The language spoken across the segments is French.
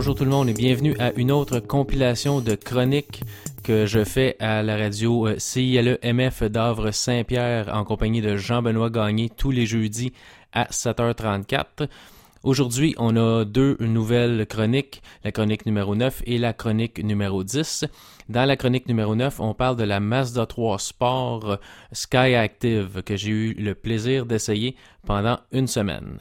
bonjour tout le monde et bienvenue à une autre compilation de chroniques que je fais à la radio euh, CILE-MF d'Avre Saint-Pierre en compagnie de Jean-Benoît Gagné tous les jeudis à 7h34. Aujourd'hui, on a deux nouvelles chroniques, la chronique numéro 9 et la chronique numéro 10. Dans la chronique numéro 9, on parle de la Mazda 3 Sport Sky Active que j'ai eu le plaisir d'essayer pendant une semaine.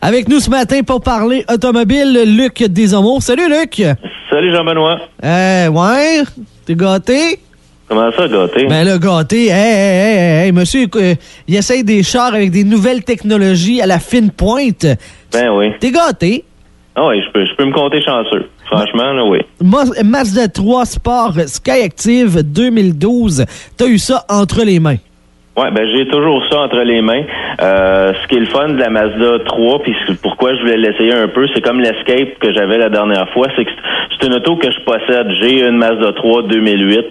Avec nous ce matin pour parler automobile, Luc Desamours. Salut Luc! Salut Jean-Benoît. Euh, ouais, t'es gâté? Comment ça, gâté? Ben là, gâté, hey, hey, hey, hey, monsieur, euh, il essaye des chars avec des nouvelles technologies à la fine pointe. Ben oui. T'es gâté? Ah oui, je peux, je peux me compter chanceux. Franchement, là, oui. Ma- Mazda 3 Sport Skyactiv 2012, t'as eu ça entre les mains. Ouais, ben j'ai toujours ça entre les mains. Euh, ce qui est le fun de la Mazda 3, puis pourquoi je voulais l'essayer un peu, c'est comme l'Escape que j'avais la dernière fois, c'est que c'est une auto que je possède. J'ai une Mazda 3 2008,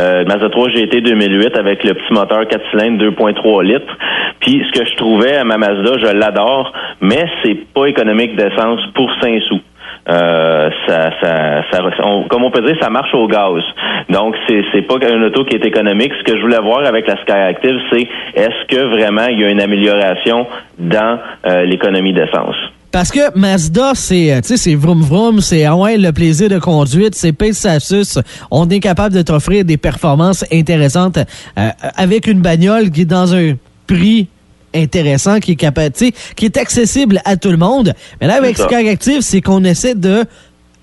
euh, Mazda 3 GT 2008 avec le petit moteur 4 cylindres 2.3 litres. Puis ce que je trouvais à ma Mazda, je l'adore, mais c'est pas économique d'essence pour 5 sous. Euh, ça, ça, ça on- comme on peut dire, ça marche au gaz. Donc, c'est, c'est pas une auto qui est économique. Ce que je voulais voir avec la Sky Active, c'est est-ce que vraiment il y a une amélioration dans euh, l'économie d'essence? Parce que Mazda, c'est, euh, tu sais, c'est vroom vroom, c'est, ah ouais, le plaisir de conduite, c'est suce. On est capable de t'offrir des performances intéressantes euh, avec une bagnole qui est dans un prix intéressant, qui est capable, qui est accessible à tout le monde. Mais là, avec. Sky Active, c'est qu'on essaie de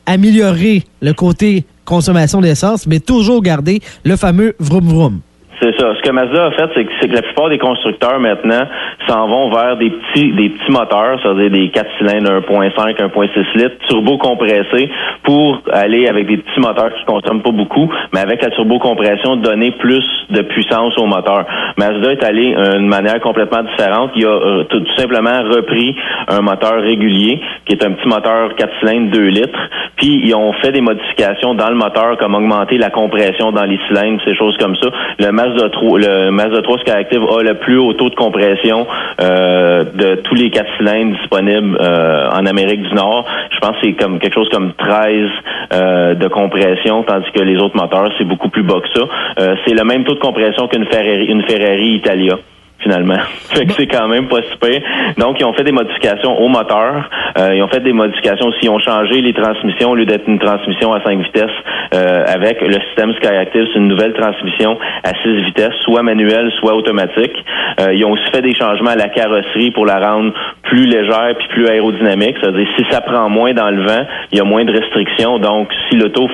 améliorer le côté consommation d'essence, mais toujours garder le fameux vroom vroom. C'est ça. Ce que Mazda a fait, c'est que, c'est que la plupart des constructeurs maintenant s'en vont vers des petits des petits moteurs, c'est-à-dire des 4 cylindres 1.5, 1.6 litres, turbo compressés, pour aller avec des petits moteurs qui consomment pas beaucoup, mais avec la turbo compression, donner plus de puissance au moteur. Mazda est allé d'une manière complètement différente. Il a euh, tout, tout simplement repris un moteur régulier, qui est un petit moteur 4 cylindres 2 litres, puis ils ont fait des modifications dans le moteur, comme augmenter la compression dans les cylindres, ces choses comme ça. Le Mazda 3, le Mazda 3 Skyactiv a le plus haut taux de compression euh, de tous les 4 cylindres disponibles euh, en Amérique du Nord. Je pense que c'est comme quelque chose comme 13 euh, de compression, tandis que les autres moteurs, c'est beaucoup plus bas que ça. Euh, c'est le même taux de compression qu'une Ferrari, une Ferrari Italia finalement. fait que c'est quand même pas super. Donc, ils ont fait des modifications au moteur. Euh, ils ont fait des modifications aussi. Ils ont changé les transmissions au lieu d'être une transmission à 5 vitesses euh, avec le système Skyactiv. C'est une nouvelle transmission à 6 vitesses, soit manuelle, soit automatique. Euh, ils ont aussi fait des changements à la carrosserie pour la rendre plus légère puis plus aérodynamique. C'est-à-dire, si ça prend moins dans le vent, il y a moins de restrictions. Donc, si l'auto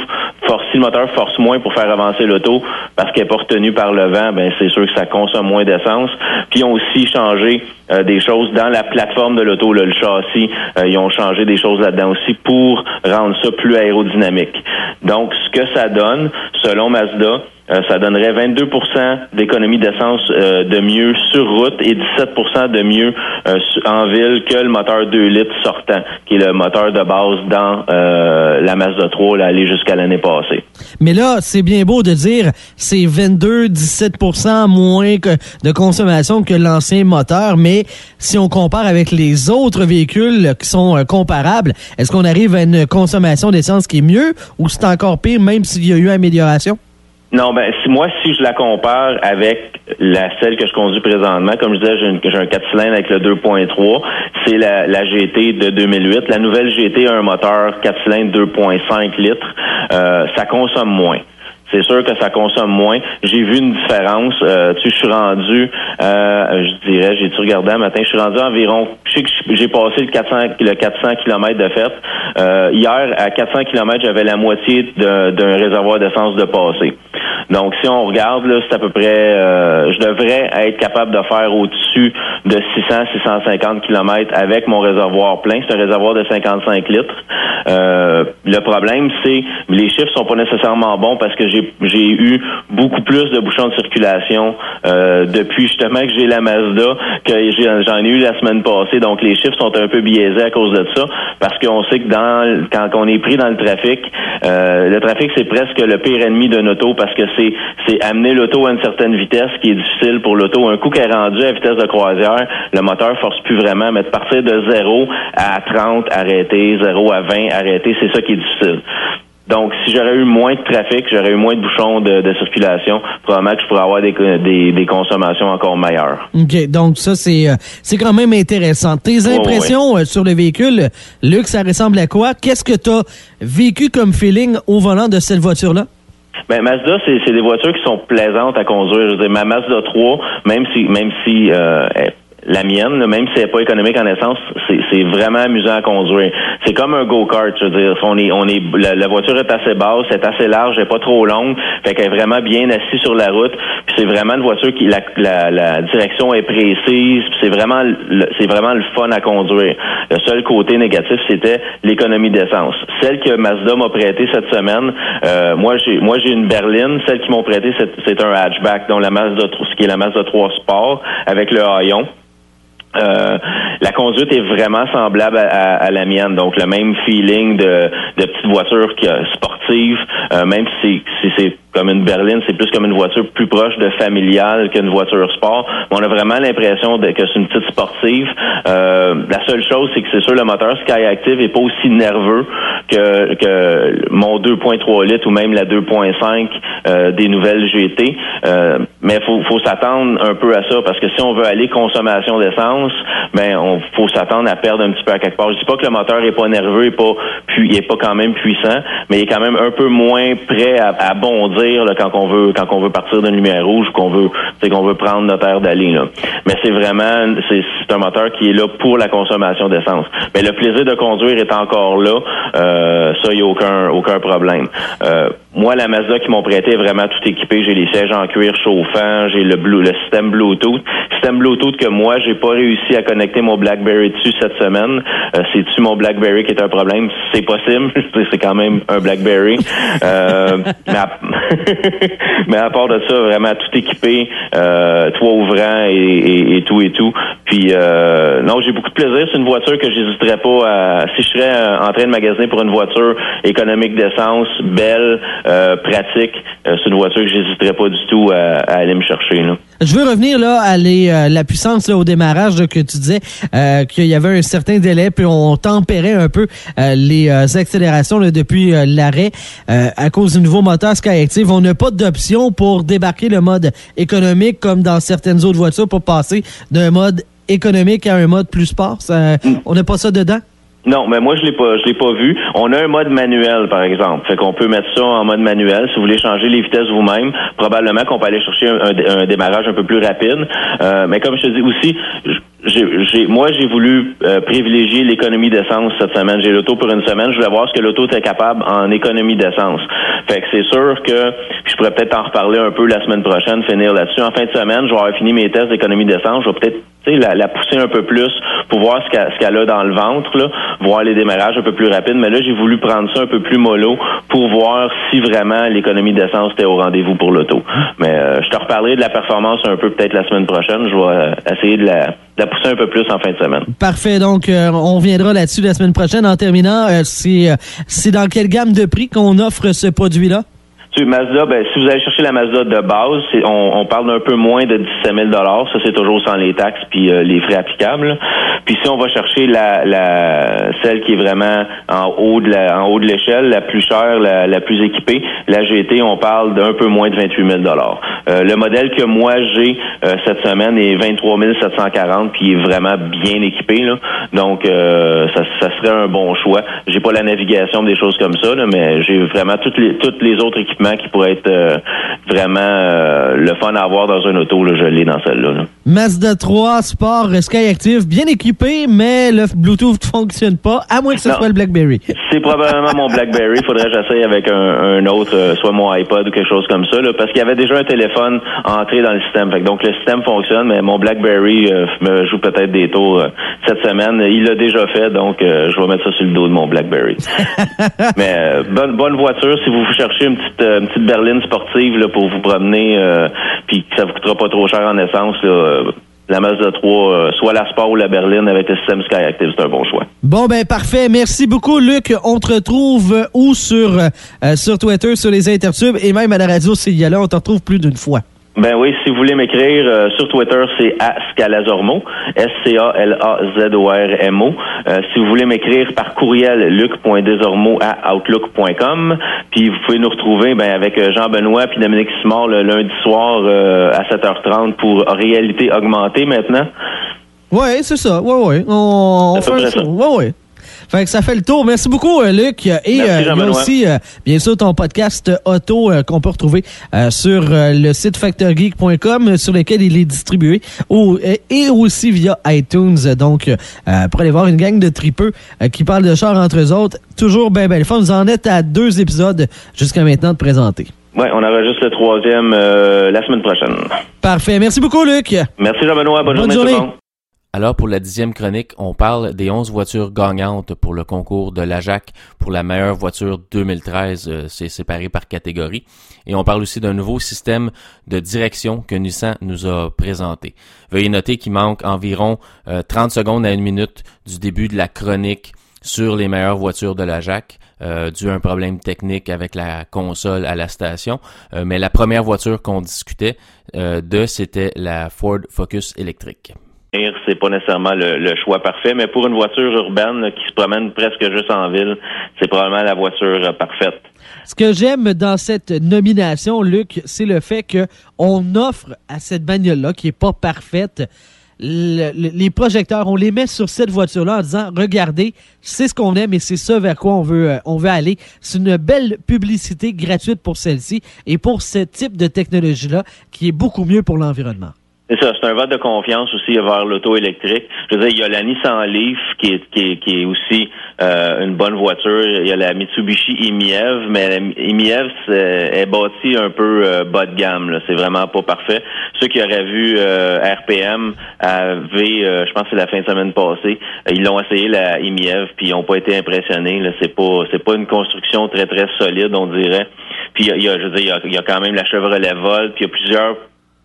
force, si le moteur force moins pour faire avancer l'auto parce qu'elle n'est pas retenue par le vent, ben c'est sûr que ça consomme moins d'essence. Puis ils ont aussi changé euh, des choses dans la plateforme de l'auto, le châssis. Euh, ils ont changé des choses là-dedans aussi pour rendre ça plus aérodynamique. Donc, ce que ça donne, selon Mazda, euh, ça donnerait 22% d'économie d'essence euh, de mieux sur route et 17% de mieux euh, en ville que le moteur 2 litres sortant, qui est le moteur de base dans euh, la Mazda 3, là, aller jusqu'à l'année passée. Mais là, c'est bien beau de dire c'est 22, 17% moins que de consommation que l'ancien moteur, mais si on compare avec les autres véhicules qui sont euh, comparables, est-ce qu'on arrive à une consommation d'essence qui est mieux ou c'est encore pire même s'il y a eu amélioration? Non, ben si moi si je la compare avec la celle que je conduis présentement, comme je disais, j'ai, un 4 cylindres avec le 2.3, c'est la, GT de 2008. La nouvelle GT a un moteur 4 cylindres 2.5 litres. Euh, ça consomme moins. C'est sûr que ça consomme moins. J'ai vu une différence. Euh, tu je suis rendu, euh, je dirais, j'ai-tu regardé un matin, je suis rendu environ, je sais que j'ai passé le 400, le 400 km de fête. Euh, hier, à 400 km, j'avais la moitié d'un réservoir d'essence de passé. Donc, si on regarde, là, c'est à peu près, euh, je devrais être capable de faire au-dessus de 600, 650 km avec mon réservoir plein. C'est un réservoir de 55 litres. Euh, le problème, c'est les chiffres sont pas nécessairement bons parce que j'ai eu beaucoup plus de bouchons de circulation euh, depuis justement que j'ai la Mazda que j'en ai eu la semaine passée. Donc les chiffres sont un peu biaisés à cause de ça parce qu'on sait que dans quand on est pris dans le trafic, euh, le trafic c'est presque le pire ennemi d'un auto parce que c'est c'est amener l'auto à une certaine vitesse qui est difficile pour l'auto. Un coup qu'elle est rendue à vitesse de croisière, le moteur force plus vraiment, mais de partir de 0 à 30, arrêter, 0 à 20, arrêter, c'est ça qui est difficile. Donc, si j'aurais eu moins de trafic, j'aurais eu moins de bouchons de, circulation, probablement que je pourrais avoir des, des, consommations encore meilleures. OK, donc ça, c'est euh, c'est quand même intéressant. Tes impressions euh, sur le véhicule, Luc, ça ressemble à quoi? Qu'est-ce que tu as vécu comme feeling au volant de cette voiture-là? Ben Mazda, c'est des voitures qui sont plaisantes à conduire. Je veux dire, ma Mazda 3, même si même si euh, la mienne, même si elle n'est pas économique en essence, c'est vraiment amusant à conduire. C'est comme un go-kart, je veux dire. On est, on est, la, voiture est assez basse, est assez large, elle n'est pas trop longue, fait qu'elle est vraiment bien assise sur la route. Puis c'est vraiment une voiture qui la, la, la direction est précise. C'est vraiment, c'est vraiment le fun à conduire. Le seul côté négatif, c'était l'économie d'essence. Celle que Mazda m'a prêtée cette semaine, euh, moi j'ai, moi j'ai une berline. Celle qu'ils m'ont prêtée, c'est un hatchback, dont la Mazda, ce qui est la Mazda 3 Sport avec le haillon. Euh, la conduite est vraiment semblable à, la mienne, donc le même feeling de, de petite voiture sportive, euh, même si c'est comme une berline, c'est plus comme une voiture plus proche de familiale qu'une voiture sport. on a vraiment l'impression que c'est une petite sportive. Euh, la seule chose, c'est que c'est sûr le moteur Skyactiv est pas aussi nerveux que, que mon 2.3 litres ou même la 2.5 euh, des nouvelles GT. Euh, mais faut, faut s'attendre un peu à ça parce que si on veut aller consommation d'essence, ben on faut s'attendre à perdre un petit peu à quelque part. Je dis pas que le moteur est pas nerveux, et pas il est pas quand même puissant, mais il est quand même un peu moins prêt à, à bondir quand on veut quand on veut partir d'une lumière rouge qu'on veut qu'on veut prendre notre air d'aller Mais c'est vraiment c'est un moteur qui est là pour la consommation d'essence. Mais le plaisir de conduire est encore là. Euh, ça, il n'y a aucun aucun problème. Euh, moi, la Mazda qui m'ont prêté est vraiment tout équipé. J'ai les sièges en cuir chauffant, j'ai le, le système Bluetooth. Système Bluetooth que moi, j'ai pas réussi à connecter mon BlackBerry dessus cette semaine. Euh, C'est-tu mon BlackBerry qui est un problème? C'est possible. C'est quand même un BlackBerry. euh, mais, à, mais, à, part de ça, vraiment tout équipé, euh, toit ouvrant et, et, tout et tout. Puis euh, non, j'ai beaucoup de plaisir. C'est une voiture que j'hésiterais pas à... Si je serais en train de magasiner pour une voiture économique d'essence, belle, euh, pratique, euh, c'est une voiture que j'hésiterais pas du tout à, aller me chercher. Là. Je veux revenir là à euh, la puissance là, au démarrage que tu disais qu'il y avait un certain délai, puis on tempérait un peu les accélérations depuis l'arrêt à cause du nouveau moteur Skyactiv. On n'a pas d'option pour débarquer le mode économique comme dans certaines autres voitures pour passer d'un mode économique à un mode plus sport. Mm. On n'a pas ça dedans? Non, mais moi je l'ai pas, je l'ai pas vu. On a un mode manuel, par exemple. Fait qu'on peut mettre ça en mode manuel. Si vous voulez changer les vitesses vous-même, probablement qu'on peut aller chercher un, démarrage un peu plus rapide. Euh, mais comme je te dis aussi, j'ai, moi j'ai voulu euh, privilégier l'économie d'essence cette semaine. J'ai l'auto pour une semaine. Je voulais voir ce que l'auto était capable en économie d'essence. Fait que c'est sûr que je pourrais peut-être en reparler un peu la semaine prochaine, finir là-dessus. En fin de semaine, je vais avoir fini mes tests d'économie d'essence. Je vais peut-être la, la pousser un peu plus pour voir ce qu'elle, a dans le ventre, là, voir les démarrages un peu plus rapides. Mais là, j'ai voulu prendre ça un peu plus mollo pour voir si vraiment l'économie d'essence était au rendez-vous pour l'auto. Mais euh, je te reparlerai de la performance un peu peut-être la semaine prochaine. Je vais euh, essayer de la, la, pousser un peu plus en fin de semaine. Parfait. Donc, euh, on viendra là-dessus la semaine prochaine. En terminant, c'est, c'est dans quelle gamme de prix qu'on offre ce produit-là? Mazda, ben, si vous allez chercher la Mazda de base, on, parle d'un peu moins de 17 000 Ça, c'est toujours sans les taxes puis euh, les frais applicables. Puis si on va chercher la, la celle qui est vraiment en haut de la, en haut de l'échelle, la plus chère, la, la, plus équipée, la GT, on parle d'un peu moins de 28 000 euh, Le modèle que moi j'ai euh, cette semaine est 23 740 puis est vraiment bien équipé. Là. Donc, euh, ça, ça, serait un bon choix. J'ai pas la navigation des choses comme ça, là, mais j'ai vraiment toutes les toutes les autres équipements qui pourrait être euh, vraiment euh, le fun à avoir dans un auto. Là, je l'ai dans celle-là. Mazda 3 Sport Sky Active, bien équipé, mais le Bluetooth ne fonctionne pas, à moins que ce soit le BlackBerry. C'est probablement mon BlackBerry. Il faudrait que j'essaye avec un, autre, euh, soit mon iPod ou quelque chose comme ça, parce qu'il y avait déjà un téléphone entré dans le système. donc le système fonctionne, mais mon BlackBerry me joue peut-être des tours cette semaine. Il l'a déjà fait, donc je vais mettre ça sur le dos de mon BlackBerry. mais bonne, bonne voiture si vous cherchez une petite une petite berline sportive pour vous promener, euh, puis que ça vous coûtera pas trop cher en essence. Là, la Mazda 3, soit la Sport ou la Berline avec le système Skyactiv, c'est un bon choix. Bon, ben parfait. Merci beaucoup, Luc. On te retrouve où sur, sur Twitter, sur les intertubes et même à la radio s'il y a là. On te retrouve plus d'une fois. Ben oui, si vous voulez m'écrire euh, sur Twitter, c'est à Scalazormo, S-C-A-L-A-Z-O-R-M-O. Euh, si vous voulez m'écrire par courriel, luc.desormeaux à outlook.com. Puis vous pouvez nous retrouver ben, avec euh, Jean-Benoît puis Dominique Simard le lundi soir à 7h30 pour Réalité augmentée maintenant. Oui, c'est ça. Oui, oui. On, fait un Oui, oui. Fait que ça fait le tour. Merci beaucoup, euh, Luc. Et euh, il y a aussi, euh, bien sûr, ton podcast auto qu'on peut retrouver sur le site factorgeek.com sur lequel il est distribué et aussi via iTunes. Donc, pour aller voir une gang de tripeux qui parlent de char entre eux autres, toujours bien belle fun. Vous en êtes à deux épisodes jusqu'à maintenant de présenter. Oui, on enregistre le troisième la semaine prochaine. Parfait. Merci beaucoup, Luc. Merci, Jean-Benoît. Bonne, journée, journée. Alors pour la dixième chronique, on parle des 11 voitures gagnantes pour le concours de l'AJAC pour la meilleure voiture 2013. Euh, c'est séparé par catégorie. Et on parle aussi d'un nouveau système de direction que Nissan nous a présenté. Veuillez noter qu'il manque environ 30 euh, secondes à une minute du début de la chronique sur les meilleures voitures de la JAC, euh, dû à un problème technique avec la console à la station. mais la première voiture qu'on discutait de, c'était la Ford Focus électrique c'est pas nécessairement le, choix parfait, mais pour une voiture urbaine qui se promène presque juste en ville, c'est probablement la voiture euh, parfaite. Ce que j'aime dans cette nomination, Luc, c'est le fait qu'on offre à cette bagnole-là, qui est pas parfaite, les projecteurs, on les met sur cette voiture-là en disant, regardez, c'est ce qu'on aime et c'est ça vers quoi on veut, euh, on veut aller. C'est une belle publicité gratuite pour celle-ci et pour ce type de technologie-là qui est beaucoup mieux pour l'environnement. C'est ça, c'est un vote de confiance aussi vers l'auto électrique. Je veux dire, il y a la Nissan Leaf qui est, qui est, qui est aussi euh, une bonne voiture. Il y a la Mitsubishi Imiev, mais la Imiev est, bâtie un peu euh, bas de gamme. C'est vraiment pas parfait. Ceux qui auraient vu euh, RPM à V, je pense que c'est la fin de semaine passée, ils l'ont essayé la Imiev puis ils n'ont pas été impressionnés. C'est pas c'est pas une construction très très solide, on dirait. Puis il y a, je veux dire, il y a, quand même la Chevrolet Volt, puis il y a plusieurs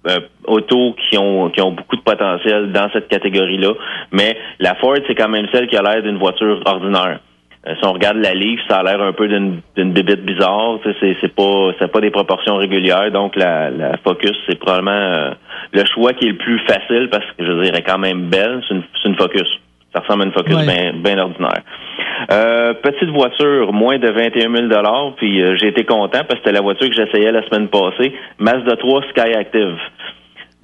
euh, autos qui ont qui ont beaucoup de potentiel dans cette catégorie-là. Mais la Ford, c'est quand même celle qui a l'air d'une voiture ordinaire. Euh, si on regarde la Leaf, ça a l'air un peu d'une bibite bizarre. C'est c'est pas c'est pas des proportions régulières. Donc la, la Focus, c'est probablement euh, le choix qui est le plus facile parce que je dirais quand même belle. C'est une, une Focus. Ça ressemble à une Focus bien ordinaire. Euh, petite voiture, moins de 21 000 puis euh, j'ai été content parce que c'était la voiture que j'essayais la semaine passée, Mazda 3 Skyactiv.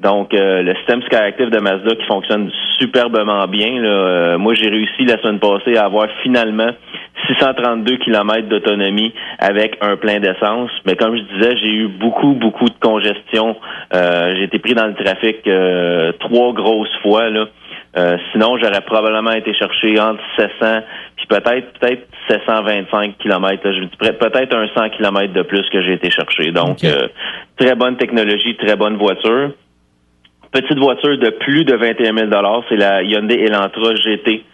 Donc, euh, le système Skyactiv de Mazda qui fonctionne superbement bien. moi, j'ai réussi la semaine passée à avoir finalement 632 km d'autonomie avec un plein d'essence. Mais comme je disais, j'ai eu beaucoup, beaucoup de congestion. j'ai été pris dans le trafic trois grosses fois. Là. Euh, sinon, j'aurais probablement été chercher entre 700 puis peut-être peut-être 725 km. Je dis peut-être un 100 km de plus que j'ai été chercher. Donc, euh, très bonne technologie, très bonne voiture. Petite voiture de plus de 21 000 c'est la Hyundai Elantra GT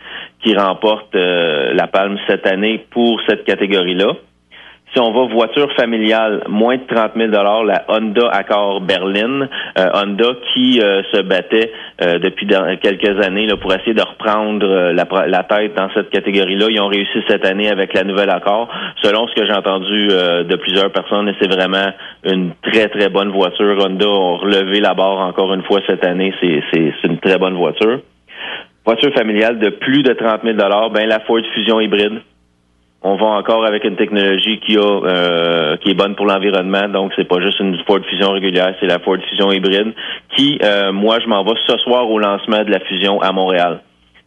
qui remporte euh, la palme cette année pour cette catégorie-là. Si on va voiture familiale, moins de 30 000 la Honda Accord Berlin, euh, Honda qui euh, se battait euh, depuis quelques années là, pour essayer de reprendre la, tête dans cette catégorie-là. Ils ont réussi cette année avec la nouvelle Accord. Selon ce que j'ai entendu de plusieurs personnes, c'est vraiment une très très bonne voiture. Honda a relevé la barre encore une fois cette année. C'est une très bonne voiture. Voiture familiale de plus de 30 000 ben la Ford Fusion hybride on va encore avec une technologie qui a euh, qui est bonne pour l'environnement. Donc c'est pas juste une Ford Fusion régulière, c'est la Ford Fusion hybride. Qui, euh, moi, je m'en vais ce soir au lancement de la fusion à Montréal.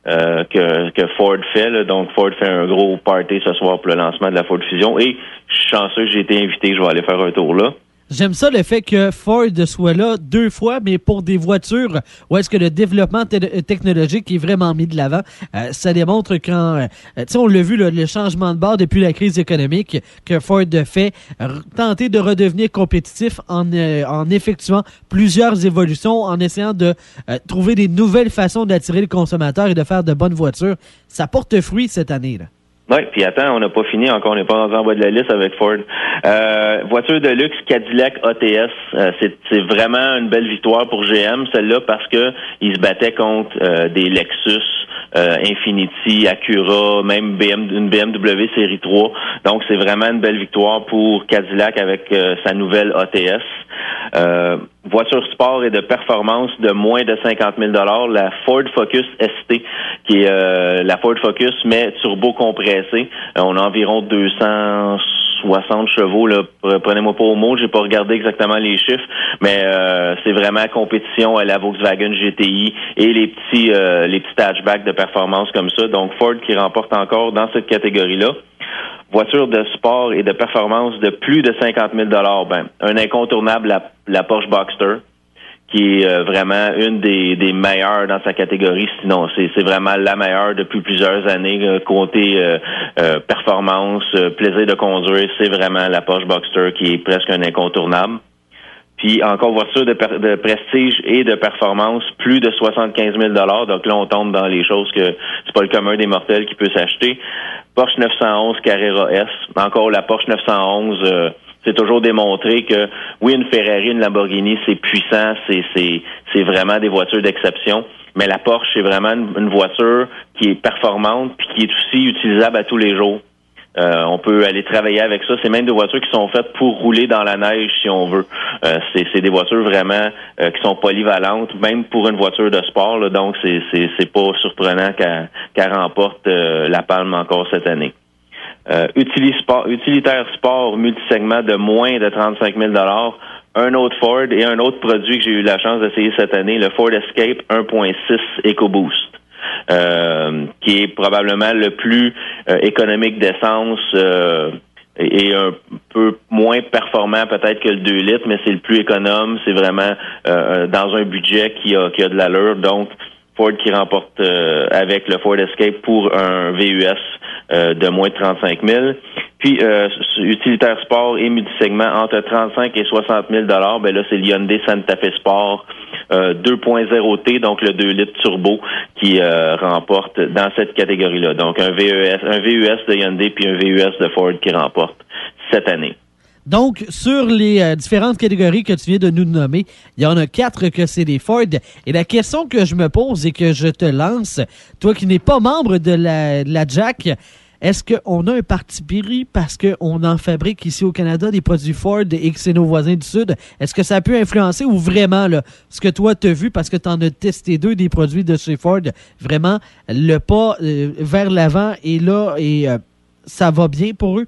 Euh, que, que Ford fait. Donc, Ford fait un gros party ce soir pour le lancement de la Ford Fusion. Et je suis chanceux, j'ai été invité, je vais aller faire un tour là. J'aime ça le fait que Ford soit là deux fois, mais pour des voitures où est-ce que le développement technologique est vraiment mis de l'avant. Euh, ça démontre quand, euh, tu sais, on l'a vu, le changement de bord depuis la crise économique que Ford fait, tenter de redevenir compétitif en, euh, en effectuant plusieurs évolutions, en essayant de trouver des nouvelles façons d'attirer le consommateur et de faire de bonnes voitures. Ça porte fruit cette année. là. Oui, puis attends, on n'a pas fini encore, on n'est pas rendu en bas de la liste avec Ford. Euh, voiture de luxe Cadillac ATS, euh, c'est vraiment une belle victoire pour GM, celle-là, parce que ils se battaient contre euh, des Lexus, Infiniti, Acura, même une BMW série 3. Donc c'est vraiment une belle victoire pour Cadillac avec sa nouvelle ATS. Voiture sport et de performance de moins de 50 000 la Ford Focus ST, qui est euh, la Ford Focus, mais turbo compressé. Euh, on a environ 260 chevaux. Prenez-moi pas au mot, j'ai pas regardé exactement les chiffres, mais c'est vraiment compétition à la Volkswagen GTI et les petits les petits hatchbacks de performance comme ça. Donc Ford qui remporte encore dans cette catégorie-là voiture de sport et de performance de plus de 50 000 ben, un incontournable, la, Porsche Boxster, qui est euh, vraiment une des, des, meilleures dans sa catégorie. Sinon, c'est vraiment la meilleure depuis plusieurs années. Euh, côté euh, performance, plaisir de conduire, c'est vraiment la Porsche Boxster qui est presque un incontournable. Puis encore voiture de, de, prestige et de performance, plus de 75 000 Donc là, on tombe dans les choses que c'est pas le commun des mortels qui peut s'acheter. Porsche 911 Carrera S. Encore la Porsche 911, euh, c'est toujours démontré que oui, une Ferrari, une Lamborghini, c'est puissant, c'est vraiment des voitures d'exception. Mais la Porsche, c'est vraiment une, voiture qui est performante puis qui est aussi utilisable à tous les jours. Euh, on peut aller travailler avec ça. C'est même des voitures qui sont faites pour rouler dans la neige si on veut. Euh, c'est des voitures vraiment euh, qui sont polyvalentes, même pour une voiture de sport. donc c'est pas surprenant qu'elle remporte la palme encore cette année. Utilitaire sport multisegment de moins de 35 000 un autre Ford et un autre produit que j'ai eu la chance d'essayer cette année, le Ford Escape 1.6 EcoBoost. Euh, qui est probablement le plus euh, économique d'essence euh, et un peu moins performant peut-être que le 2 litres, mais c'est le plus économe. C'est vraiment dans un budget qui a, qui a de l'allure. Donc, Ford qui remporte avec le Ford Escape pour un VUS de moins de 35 000. Puis, utilitaire sport et multisegment entre 35 et 60 000 ben là, c'est le Hyundai Santa Fe Sport 2.0T, euh, donc le 2 litres turbo, qui euh, remporte dans cette catégorie-là. Donc un VES, un VUS de Hyundai puis un VUS de Ford qui remporte cette année. Donc, sur les euh, différentes catégories que tu viens de nous nommer, il y en a quatre que c'est des Ford. Et la question que je me pose et que je te lance, toi qui n'es pas membre de la, Jack, est-ce qu'on a un parti pris parce qu'on en fabrique ici au Canada des produits Ford et que c'est nos voisins du Sud? Est-ce que ça peut influencer ou vraiment là, ce que toi t'as vu parce que tu en as testé deux des produits de chez Ford, vraiment le pas euh, vers l'avant et là et euh, ça va bien pour eux?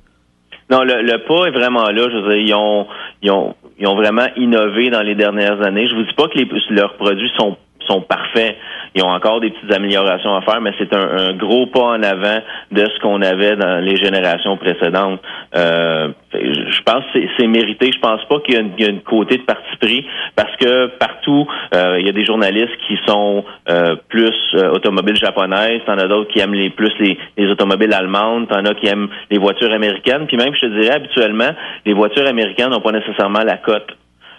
Non, le, pas est vraiment là. Je veux dire, ils ont, ils ont, ils ont vraiment innové dans les dernières années. Je vous dis pas que les, leurs produits sont sont parfaits. Ils ont encore des petites améliorations à faire, mais c'est un, gros pas en avant de ce qu'on avait dans les générations précédentes. Euh, je pense que c'est mérité. Je pense pas qu'il y, a une côté de parti pris parce que partout, euh, il y a des journalistes qui sont euh, plus automobiles japonaises, t'en as d'autres qui aiment les plus les, les automobiles allemandes, t'en as qui aiment les voitures américaines. Puis même, je te dirais, habituellement, les voitures américaines n'ont pas nécessairement la cote.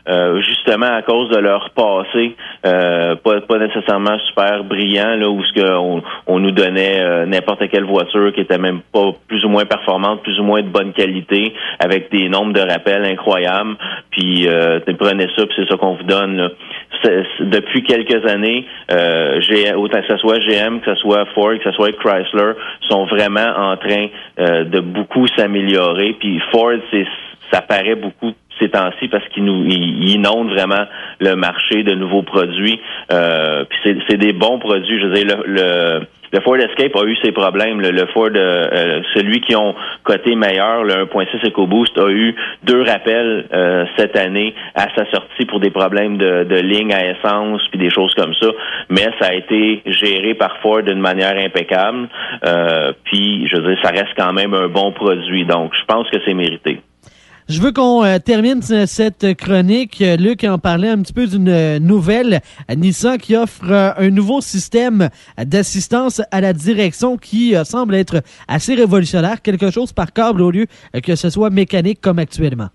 Euh, justement à cause de leur passé, euh, pas, pas nécessairement super brillant, là, où ce que on, nous donnait euh, n'importe quelle voiture qui était même pas plus ou moins performante, plus ou moins de bonne qualité, avec des nombres de rappels incroyables. Puis euh, prenez ça, puis c'est ça qu'on vous donne. Depuis quelques années, euh, autant que ce soit GM, que ce soit Ford, que ce soit Chrysler, sont vraiment en train de beaucoup s'améliorer. Puis Ford, c'est ça paraît beaucoup ces temps-ci parce qu'ils nous ils inondent vraiment le marché de nouveaux produits. Euh, puis c'est des bons produits. Je veux dire, le, le, Ford Escape a eu ses problèmes. Le, Ford, euh, euh, celui qui ont coté meilleur, le 1.6 EcoBoost, a eu deux rappels cette année à sa sortie pour des problèmes de, de ligne à essence puis des choses comme ça. Mais ça a été géré par Ford d'une manière impeccable. puis, je veux dire, ça reste quand même un bon produit. Donc, je pense que c'est mérité. Je veux qu'on euh, termine cette chronique. Euh, Luc en parlait un petit peu d'une euh, nouvelle Nissan qui offre un nouveau système d'assistance à la direction qui semble être assez révolutionnaire, quelque chose par câble au lieu que ce soit mécanique comme actuellement.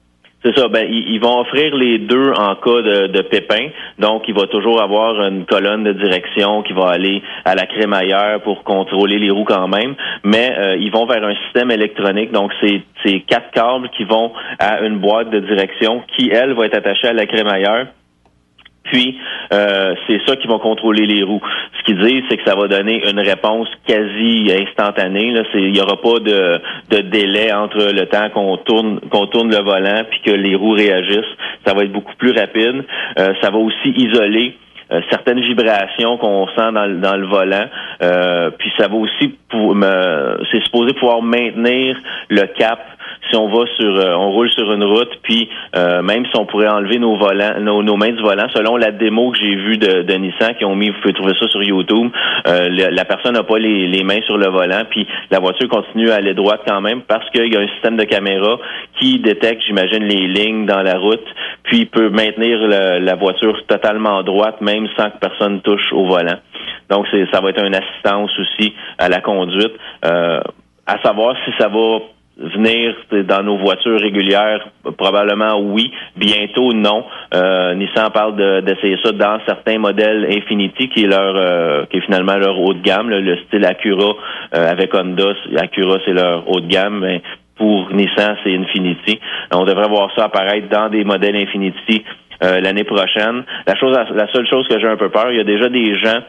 C'est ça. Ben, ils, vont offrir les deux en cas de, de, pépin. Donc, il va toujours avoir une colonne de direction qui va aller à la crémaillère pour contrôler les roues quand même. Mais euh, ils vont vers un système électronique. Donc, c'est quatre câbles qui vont à une boîte de direction qui, elle, va être attachée à la crémaillère puis, euh, c'est ça qui va contrôler les roues. Ce qu'ils disent, c'est que ça va donner une réponse quasi instantanée. Il n'y aura pas de, de, délai entre le temps qu'on tourne qu'on tourne le volant puis que les roues réagissent. Ça va être beaucoup plus rapide. Euh, ça va aussi isoler euh, certaines vibrations qu'on sent dans, dans le volant. puis ça va aussi, c'est supposé pouvoir maintenir le cap si on va sur, euh, on roule sur une route, puis euh, même si on pourrait enlever nos volants, nos, mains du volant, selon la démo que j'ai vue de, de, Nissan qui ont mis, vous pouvez trouver ça sur YouTube, euh, la, personne n'a pas les, les, mains sur le volant, puis la voiture continue à aller droite quand même parce qu'il y a un système de caméra qui détecte, j'imagine, les lignes dans la route, puis peut maintenir la voiture totalement droite même sans que personne touche au volant. Donc ça va être une assistance aussi à la conduite. à savoir si ça va venir dans nos voitures régulières? Probablement oui. Bientôt non. Euh, Nissan parle d'essayer ça dans certains modèles Infinity, qui est leur euh, qui est finalement leur haut de gamme, le style Acura euh, avec Honda. Acura, c'est leur haut de gamme, mais pour Nissan, c'est Infinity. On devrait voir ça apparaître dans des modèles Infinity l'année prochaine. La chose, la seule chose que j'ai un peu peur, il y a déjà des gens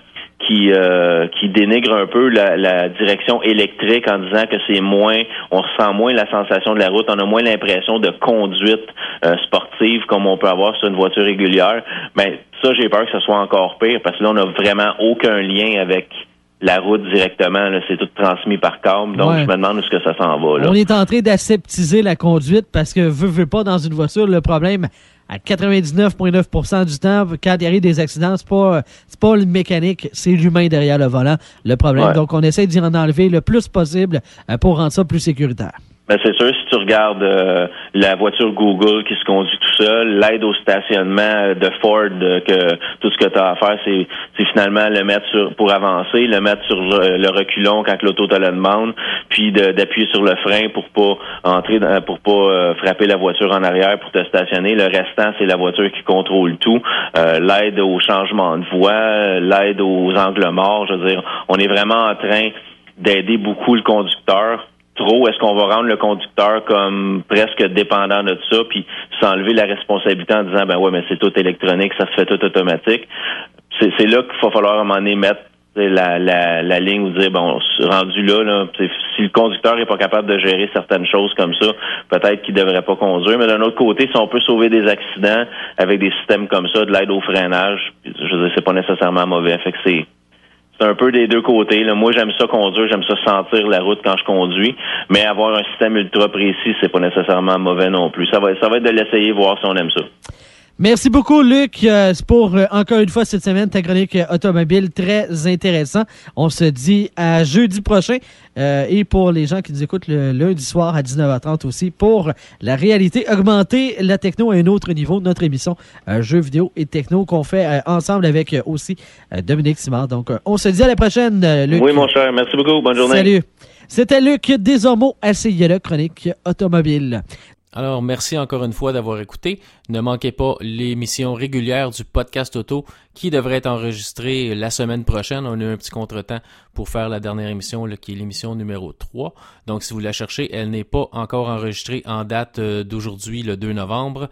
qui euh, qui dénigre un peu la, direction électrique en disant que c'est moins, on ressent moins la sensation de la route, on a moins l'impression de conduite euh, sportive comme on peut avoir sur une voiture régulière. Mais ça, j'ai peur que ce soit encore pire parce que là, on n'a vraiment aucun lien avec la route directement. C'est tout transmis par câble. Donc, je me demande où est-ce que ça s'en va. Là. On est en train d'aseptiser la conduite parce que veut, veut pas dans une voiture, le problème à 99,9% du temps, quand il arrive des accidents, c'est pas, c'est pas le mécanique, c'est l'humain derrière le volant, le problème. Donc, on essaie d'y en enlever le plus possible euh, pour rendre ça plus sécuritaire. Ben c'est sûr, si tu regardes euh, la voiture Google qui se conduit tout seul, l'aide au stationnement de Ford, euh, que tout ce que tu as à faire, c'est, finalement le mettre sur pour avancer, le mettre sur le reculon quand l'auto te le demande, puis d'appuyer sur le frein pour pas entrer dans, pour pas euh, frapper la voiture en arrière pour te stationner. Le restant, c'est la voiture qui contrôle tout. l'aide au changement de voie, l'aide aux angles morts, je veux dire, on est vraiment en train d'aider beaucoup le conducteur trop, est-ce qu'on va rendre le conducteur comme presque dépendant de ça, puis s'enlever la responsabilité en disant ben ouais, mais c'est tout électronique, ça se fait tout automatique? C'est là qu'il va falloir à un moment donné mettre la, la, la ligne ou dire bon rendu là, là si le conducteur est pas capable de gérer certaines choses comme ça, peut-être qu'il devrait pas conduire. Mais d'un autre côté, si on peut sauver des accidents avec des systèmes comme ça, de l'aide au freinage, je veux dire, c'est pas nécessairement mauvais. Fait que c'est c'est un peu des deux côtés. Là. Moi, j'aime ça conduire, j'aime ça sentir la route quand je conduis, mais avoir un système ultra précis, c'est pas nécessairement mauvais non plus. Ça va, ça va être de l'essayer, voir si on aime ça. Merci beaucoup, Luc, euh, pour euh, encore une fois cette semaine ta chronique automobile très intéressant. On se dit à jeudi prochain euh, et pour les gens qui nous écoutent le lundi soir à 19h30 aussi pour la réalité augmenter la techno à un autre niveau. Notre émission jeux vidéo et techno qu'on fait ensemble avec aussi Dominique Simard. Donc, on se dit à la prochaine, Luc. Oui, mon cher. Merci beaucoup. Bonne journée. Salut. C'était Luc Desormeaux à CILE Chronique Automobile. Alors, merci encore une fois d'avoir écouté. Ne manquez pas l'émission régulière du podcast auto qui devrait être enregistrée la semaine prochaine. On a eu un petit contretemps pour faire la dernière émission, qui est l'émission numéro 3. Donc, si vous la cherchez, elle n'est pas encore enregistrée en date euh, d'aujourd'hui, le 2 novembre.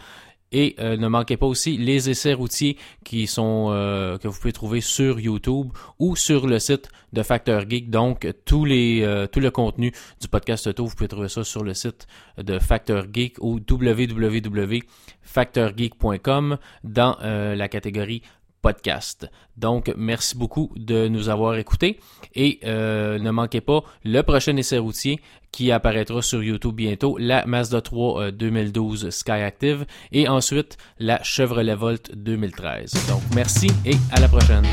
Et euh, ne manquez pas aussi les essais routiers qui sont euh, que vous pouvez trouver sur YouTube ou sur le site de Facteur Geek. Donc tous les euh, tout le contenu du podcast auto, vous pouvez trouver ça sur le site de Facteur Geek ou www.facteurgeek.com dans la catégorie podcast. Donc, merci beaucoup de nous avoir écoutés et euh, ne manquez pas le prochain essai routier qui apparaîtra sur YouTube bientôt, la Mazda 3 2012 Skyactiv et ensuite la Chevrolet Volt 2013. Donc, merci et à la prochaine.